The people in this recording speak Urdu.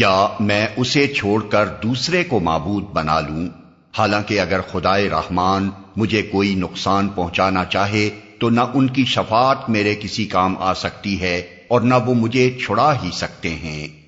کیا میں اسے چھوڑ کر دوسرے کو معبود بنا لوں؟ حالانکہ اگر خدائے رحمان مجھے کوئی نقصان پہنچانا چاہے تو نہ ان کی شفاعت میرے کسی کام آ سکتی ہے اور نہ وہ مجھے چھڑا ہی سکتے ہیں۔